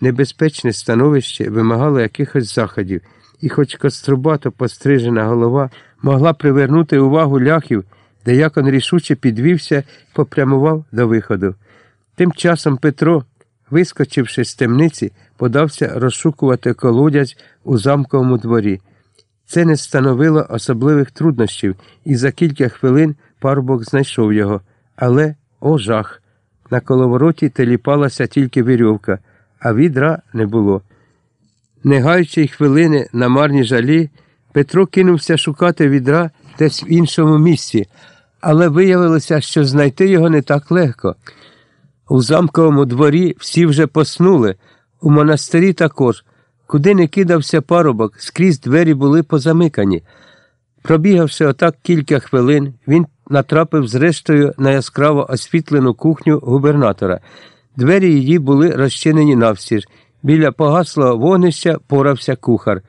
Небезпечне становище вимагало якихось заходів, і хоч кострубато пострижена голова могла привернути увагу ляхів, деякон рішуче підвівся і попрямував до виходу. Тим часом Петро, вискочивши з темниці, подався розшукувати колодязь у замковому дворі. Це не становило особливих труднощів, і за кілька хвилин парубок знайшов його. Але, о жах! На коловороті теліпалася тільки вірьовка, а відра не було. Не гаючи хвилини на марні жалі, Петро кинувся шукати відра десь в іншому місці, але виявилося, що знайти його не так легко. У замковому дворі всі вже поснули, у монастирі також. Куди не кидався парубок, скрізь двері були позамикані. Пробігавши отак кілька хвилин, він натрапив зрештою на яскраво освітлену кухню губернатора. Двері її були розчинені навстіж. Біля погаслого вогнища порався кухар.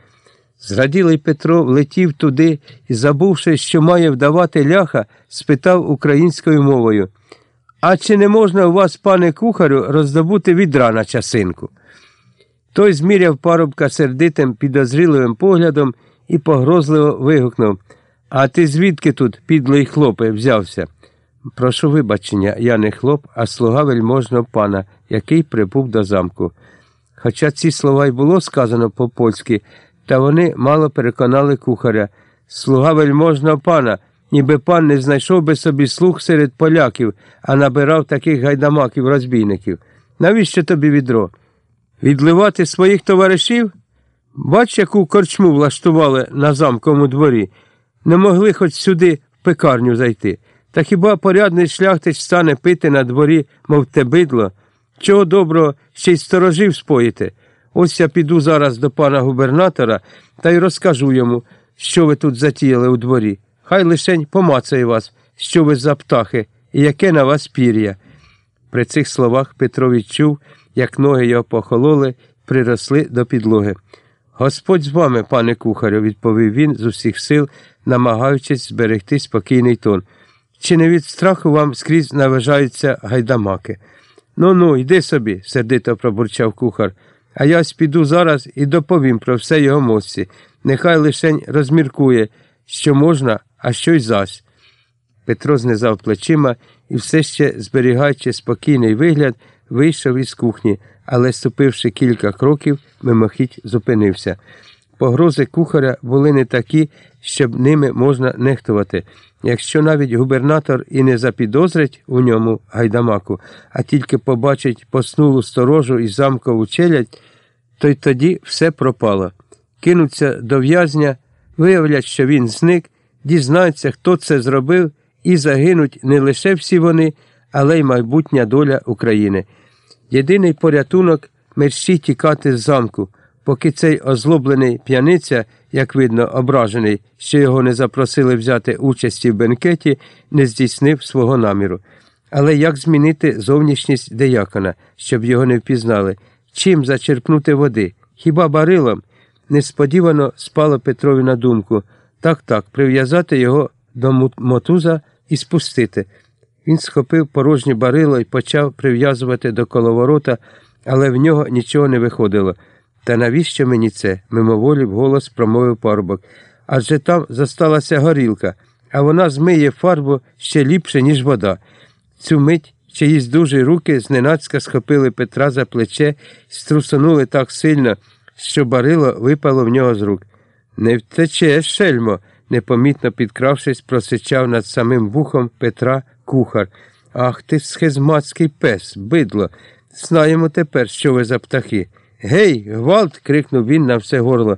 Зраділий Петро влетів туди і, забувши, що має вдавати ляха, спитав українською мовою А чи не можна у вас, пане кухарю, роздобути відра на часинку? Той зміряв парубка сердитим підозріливим поглядом і погрозливо вигукнув А ти звідки тут, підлий хлопе, взявся? Прошу вибачення, я не хлоп, а слуга вельможного пана, який прибув до замку. Хоча ці слова й було сказано по-польськи, та вони мало переконали кухаря. Слуга вельможного пана, ніби пан не знайшов би собі слуг серед поляків, а набирав таких гайдамаків розбійників. Навіщо тобі відро? Відливати своїх товаришів? Бач, яку корчму влаштували на замковому дворі. Не могли хоч сюди в пекарню зайти. Та хіба порядний шляхтич стане пити на дворі, мов те бидло? Чого доброго ще й сторожив споїте? Ось я піду зараз до пана губернатора та й розкажу йому, що ви тут затіяли у дворі. Хай лишень помацає вас, що ви за птахи і яке на вас пір'я. При цих словах Петро відчув, як ноги його похололи, приросли до підлоги. Господь з вами, пане кухарю, відповів він з усіх сил, намагаючись зберегти спокійний тон. Чи не від страху вам скрізь наважаються гайдамаки? Ну ну, йди собі, сердито пробурчав кухар, а я піду зараз і доповім про все його мості. Нехай лишень розміркує, що можна, а що й зась. Петро знизав плечима і, все ще зберігаючи спокійний вигляд, вийшов із кухні, але, ступивши кілька кроків, мимохідь зупинився. Погрози кухаря були не такі, щоб ними можна нехтувати. Якщо навіть губернатор і не запідозрить у ньому гайдамаку, а тільки побачить поснулу сторожу і замкову челядь, то й тоді все пропало. Кинуться до в'язня, виявлять, що він зник, дізнаються, хто це зробив, і загинуть не лише всі вони, але й майбутня доля України. Єдиний порятунок мерщі тікати з замку, поки цей озлоблений п'яниця, як видно, ображений, що його не запросили взяти участі в бенкеті, не здійснив свого наміру. Але як змінити зовнішність деякона, щоб його не впізнали? Чим зачерпнути води? Хіба барилом? Несподівано спало Петрові на думку так так, прив'язати його до мотуза і спустити. Він схопив порожнє барило і почав прив'язувати до коловорота, але в нього нічого не виходило. Та навіщо мені це? мимоволі вголос промовив парубок. Адже там зосталася горілка, а вона змиє фарбу ще ліпше, ніж вода. Цю мить чиїсь дужі руки зненацька схопили Петра за плече струсонули так сильно, що барило випало в нього з рук. Не втече, шельмо, непомітно підкравшись, просичав над самим вухом Петра кухар. Ах ти схизматський пес, бидло. Знаємо тепер, що ви за птахи. Гей, гвалт. крикнув він на все горло.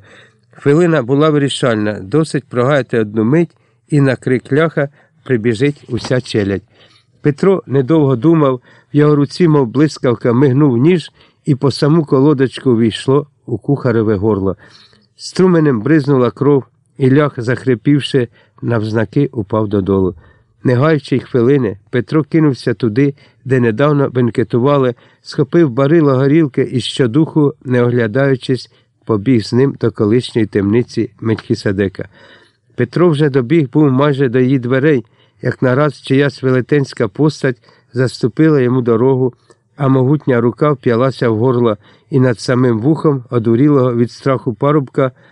Хвилина була вирішальна. Досить прогаяти одну мить, і на крик ляха прибіжить уся челядь. Петро недовго думав, в його руці, мов блискавка, мигнув ніж, і по саму колодочку війшло у кухареве горло. Струменем бризнула кров, і лях, захрипівши, навзнаки, упав додолу. Не гаючи й хвилини, Петро кинувся туди, де недавно бенкетували, схопив барило горілки і щодуху, не оглядаючись, побіг з ним до колишньої темниці Мельхіседека. Петро вже добіг був майже до її дверей, як нараз чиясь велетенська постать заступила йому дорогу, а могутня рука вп'ялася в горло і над самим вухом одурілого від страху парубка